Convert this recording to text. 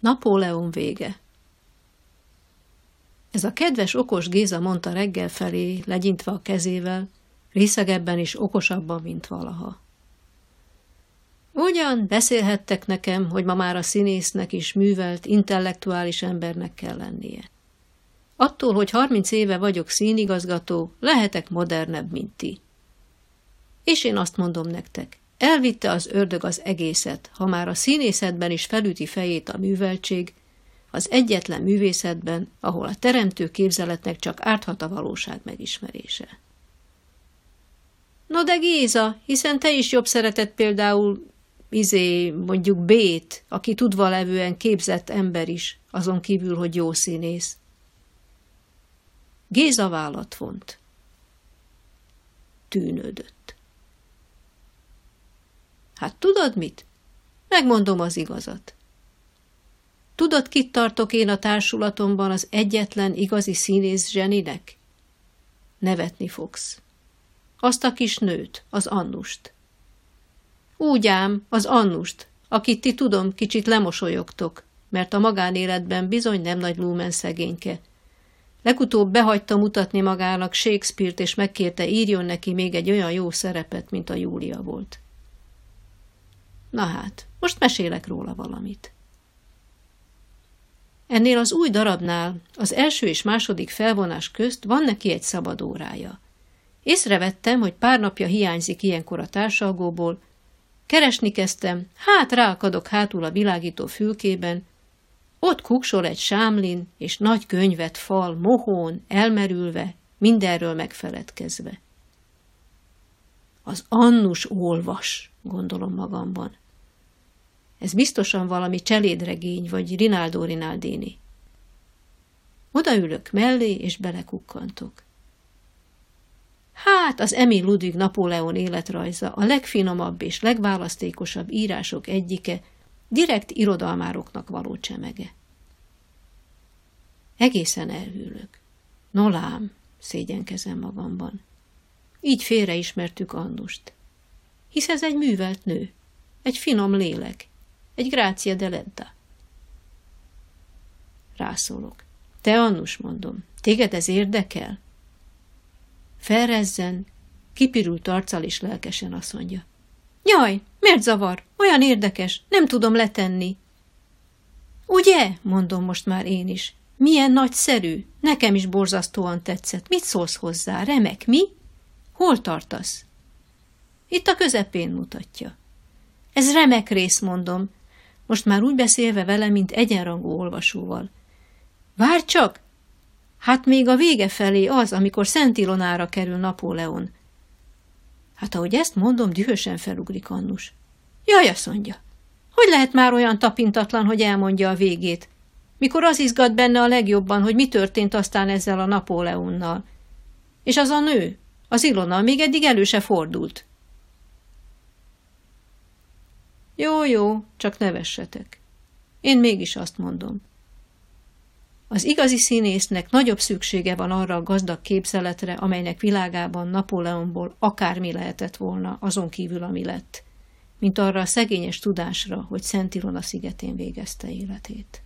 Napóleon vége Ez a kedves, okos Géza mondta reggel felé, legyintve a kezével, részegebben is okosabban, mint valaha. Ugyan beszélhettek nekem, hogy ma már a színésznek is művelt, intellektuális embernek kell lennie. Attól, hogy harminc éve vagyok színigazgató, lehetek modernebb, mint ti. És én azt mondom nektek, elvitte az ördög az egészet, ha már a színészetben is felüti fejét a műveltség, az egyetlen művészetben, ahol a teremtő képzeletnek csak árthat a valóság megismerése. No de Géza, hiszen te is jobb szeretett például izé, mondjuk Bét, aki tudva levően képzett ember is, azon kívül, hogy jó színész. Géza vállat vont. Tűnődött. Hát tudod mit? Megmondom az igazat. Tudod, kit tartok én a társulatomban az egyetlen igazi színész zseninek? Nevetni fogsz. Azt a kis nőt, az Annust. Úgy ám, az Annust, akit ti tudom, kicsit lemosolyogtok, mert a magánéletben bizony nem nagy lumen szegényke. Legutóbb behagyta mutatni magának Shakespeare-t, és megkérte írjon neki még egy olyan jó szerepet, mint a Júlia volt. Na hát, most mesélek róla valamit. Ennél az új darabnál, az első és második felvonás közt van neki egy szabad órája. Észrevettem, hogy pár napja hiányzik ilyenkor a társalgóból, Keresni kezdtem, hát ráakadok hátul a világító fülkében, ott kuksol egy sámlin, és nagy könyvet fal, mohón, elmerülve, mindenről megfeledkezve. Az Annus olvas, gondolom magamban. Ez biztosan valami cselédregény, vagy Rinaldo Rinaldini. Odaülök mellé, és belekukkantok. Hát az Emil Ludwig Napóleon életrajza a legfinomabb és legválasztékosabb írások egyike, direkt irodalmároknak való csemege. Egészen elhűlök. Nolám, szégyenkezem magamban. Így félreismertük Annust. Hisz ez egy művelt nő, egy finom lélek, egy grácia delenta. Rászólok. Te, Annus, mondom, téged ez érdekel? Felrezzen, kipirult arccal és lelkesen azt mondja. Jaj, miért zavar? Olyan érdekes, nem tudom letenni. Ugye? mondom most már én is. Milyen nagyszerű, nekem is borzasztóan tetszett. Mit szólsz hozzá? Remek, mi? Hol tartasz? Itt a közepén mutatja. Ez remek rész, mondom. Most már úgy beszélve vele, mint egyenrangú olvasóval. Várj csak, Hát még a vége felé az, amikor Szent Ilonára kerül Napóleon. Hát ahogy ezt mondom, dühösen felugrik Annus. Jaj, azt mondja, hogy lehet már olyan tapintatlan, hogy elmondja a végét, mikor az izgat benne a legjobban, hogy mi történt aztán ezzel a Napóleonnal. És az a nő, az Ilona még eddig elő se fordult. Jó, jó, csak nevessetek. Én mégis azt mondom. Az igazi színésznek nagyobb szüksége van arra a gazdag képzeletre, amelynek világában Napóleonból akármi lehetett volna, azon kívül, ami lett, mint arra a szegényes tudásra, hogy Szent Ilona szigetén végezte életét.